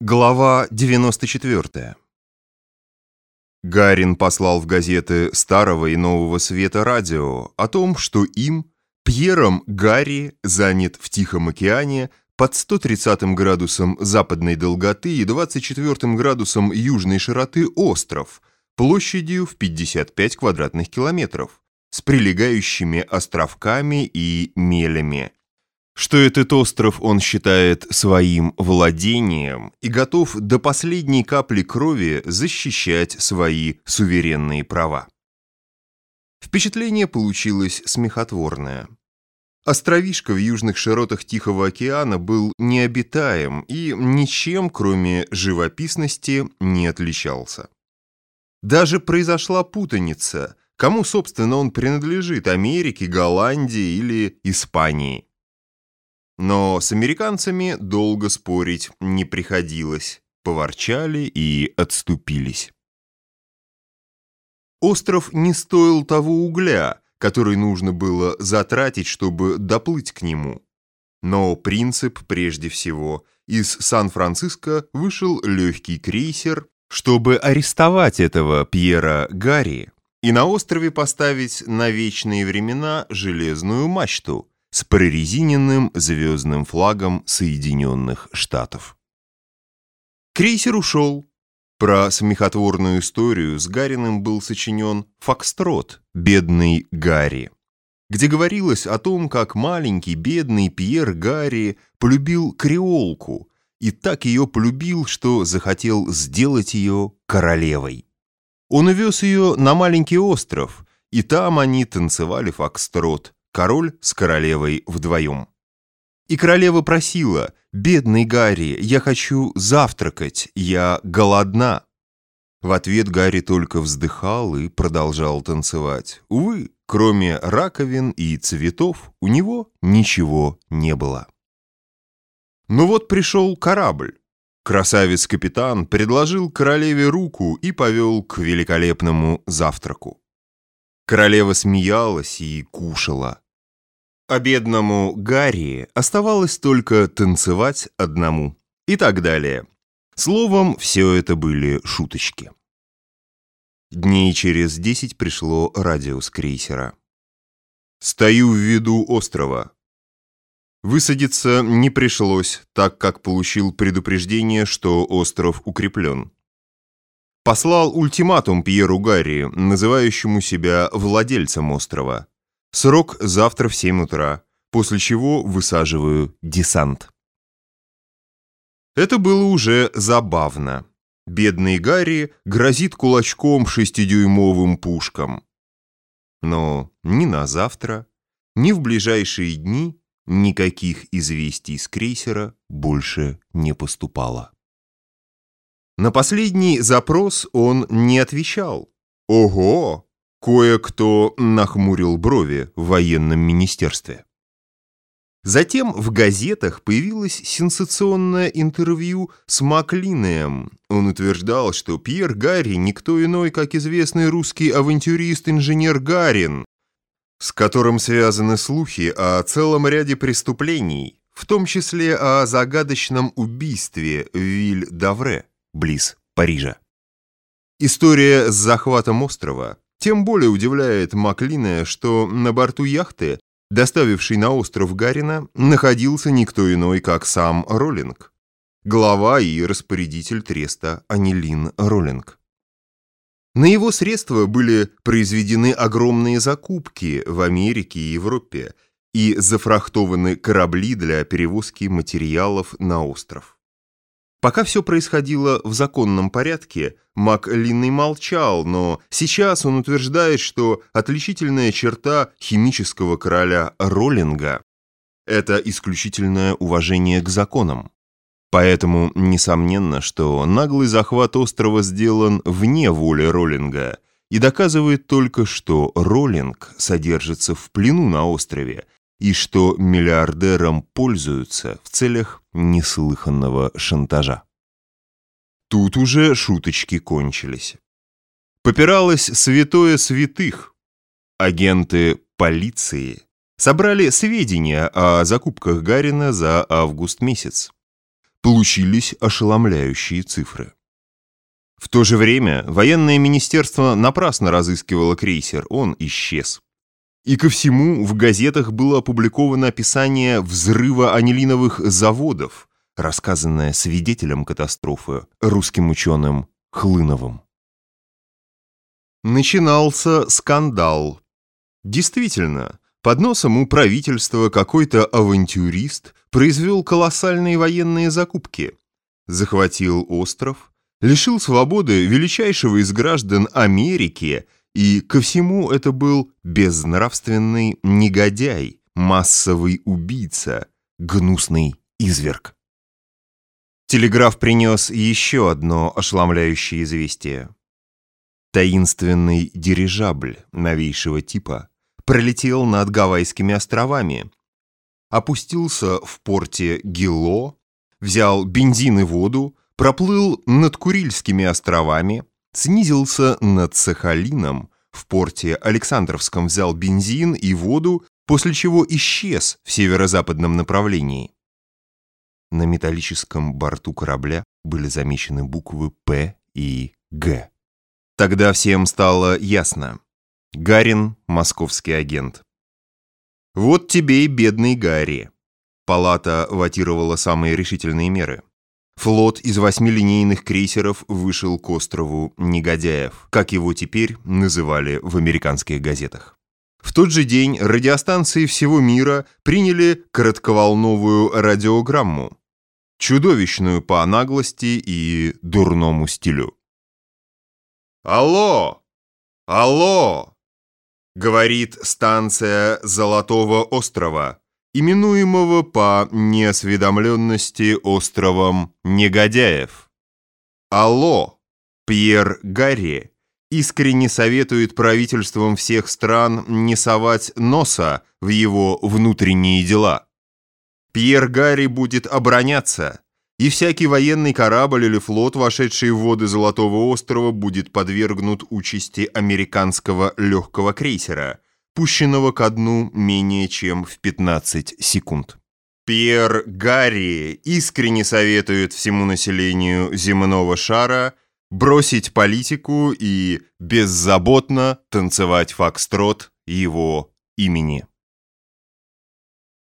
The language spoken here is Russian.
Глава 94 Гарин послал в газеты Старого и Нового Света радио о том, что им, Пьером Гарри, занят в Тихом океане под 130 градусом западной долготы и 24 градусом южной широты остров площадью в 55 квадратных километров с прилегающими островками и мелями что этот остров он считает своим владением и готов до последней капли крови защищать свои суверенные права. Впечатление получилось смехотворное. Островишко в южных широтах Тихого океана был необитаем и ничем, кроме живописности, не отличался. Даже произошла путаница, кому, собственно, он принадлежит, Америке, Голландии или Испании. Но с американцами долго спорить не приходилось. Поворчали и отступились. Остров не стоил того угля, который нужно было затратить, чтобы доплыть к нему. Но принцип прежде всего. Из Сан-Франциско вышел легкий крейсер, чтобы арестовать этого Пьера Гарри и на острове поставить на вечные времена железную мачту, с прорезиненным звездным флагом Соединенных Штатов. Крейсер ушел. Про смехотворную историю с Гариным был сочинен «Фокстрот. Бедный Гарри», где говорилось о том, как маленький бедный Пьер Гарри полюбил креолку и так ее полюбил, что захотел сделать ее королевой. Он увез ее на маленький остров, и там они танцевали фокстрот – король с королевой вдвоем. И королева просила, «Бедный Гарри, я хочу завтракать, я голодна». В ответ Гарри только вздыхал и продолжал танцевать. Увы, кроме раковин и цветов, у него ничего не было. Ну вот пришел корабль. Красавец-капитан предложил королеве руку и повел к великолепному завтраку. Королева смеялась и кушала. А бедному Гарри оставалось только танцевать одному. И так далее. Словом, все это были шуточки. Дней через десять пришло радио с крейсера. «Стою в виду острова». Высадиться не пришлось, так как получил предупреждение, что остров укреплен. Послал ультиматум Пьеру Гарри, называющему себя владельцем острова. Срок завтра в 7 утра, после чего высаживаю десант. Это было уже забавно. Бедный Гарри грозит кулачком шестидюймовым пушкам. Но ни на завтра, ни в ближайшие дни никаких известий с крейсера больше не поступало. На последний запрос он не отвечал. Ого! Кое-кто нахмурил брови в военном министерстве. Затем в газетах появилось сенсационное интервью с Маклинеем. Он утверждал, что Пьер Гарри никто иной, как известный русский авантюрист-инженер Гарин, с которым связаны слухи о целом ряде преступлений, в том числе о загадочном убийстве Виль-Давре близ Парижа. История с захватом острова тем более удивляет Маклина, что на борту яхты, доставившей на остров Гарина, находился никто иной, как сам Роллинг, глава и распорядитель треста Анилин Роллинг. На его средства были произведены огромные закупки в Америке и Европе и зафрахтованы корабли для перевозки материалов на остров. Пока все происходило в законном порядке, Мак Линный молчал, но сейчас он утверждает, что отличительная черта химического короля Роллинга – это исключительное уважение к законам. Поэтому несомненно, что наглый захват острова сделан вне воли Роллинга и доказывает только, что Роллинг содержится в плену на острове – и что миллиардерам пользуются в целях неслыханного шантажа. Тут уже шуточки кончились. Попиралось святое святых. Агенты полиции собрали сведения о закупках Гарина за август месяц. получились ошеломляющие цифры. В то же время военное министерство напрасно разыскивало крейсер, он исчез. И ко всему в газетах было опубликовано описание взрыва анилиновых заводов, рассказанное свидетелем катастрофы, русским ученым Хлыновым. Начинался скандал. Действительно, под носом у правительства какой-то авантюрист произвел колоссальные военные закупки. Захватил остров, лишил свободы величайшего из граждан Америки, и ко всему это был безнравственный негодяй, массовый убийца, гнусный изверг. Телеграф принес еще одно ошеломляющее известие. Таинственный дирижабль новейшего типа пролетел над Гавайскими островами, опустился в порте Гило, взял бензин и воду, проплыл над Курильскими островами, снизился над Сахалином, в порте Александровском взял бензин и воду, после чего исчез в северо-западном направлении. На металлическом борту корабля были замечены буквы «П» и «Г». Тогда всем стало ясно. Гарин – московский агент. Вот тебе и бедный Гарри. Палата ватировала самые решительные меры. Флот из восьми линейных крейсеров вышел к острову Негодяев, как его теперь называли в американских газетах. В тот же день радиостанции всего мира приняли коротковолновую радиограмму, чудовищную по наглости и дурному стилю. «Алло! Алло!» — говорит станция Золотого острова именуемого по неосведомленности островом Негодяев. Алло, Пьер Гарри искренне советует правительствам всех стран не совать носа в его внутренние дела. Пьер Гарри будет обороняться, и всякий военный корабль или флот, вошедший в воды Золотого острова, будет подвергнут участи американского легкого крейсера – пущенного ко дну менее чем в 15 секунд. Пьер Гарри искренне советует всему населению земного шара бросить политику и беззаботно танцевать фокстрот его имени.